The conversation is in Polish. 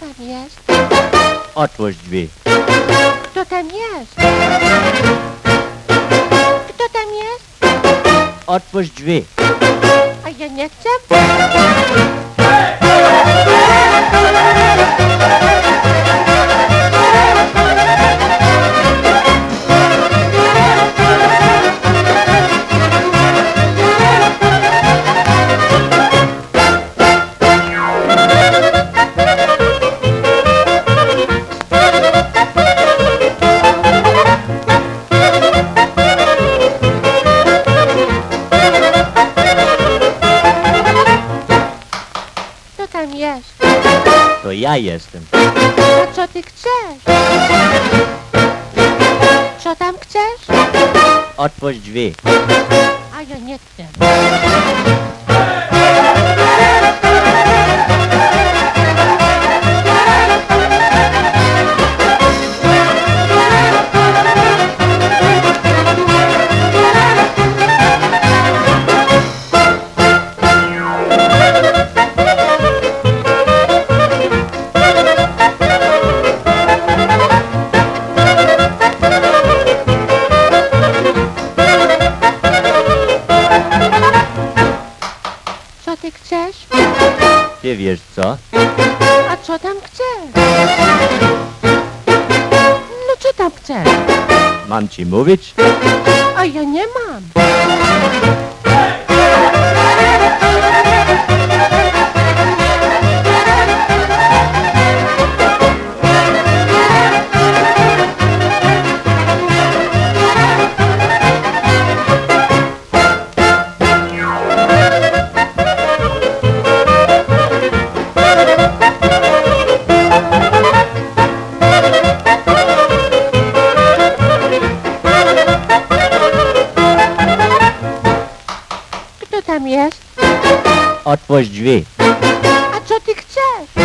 tam jest? Otwórz drzwi. Kto tam jest? Kto tam jest? Otwórz drzwi. A ja nie chcę. Tam jest? To ja jestem. A co ty chcesz? Co tam chcesz? Otwórz drzwi. A ja nie chcę. Chcesz? Ty wiesz co? A co tam chcesz? No co tam chcesz? Mam ci mówić? A ja nie mam. Otwórz drzwi. A co ty chcesz?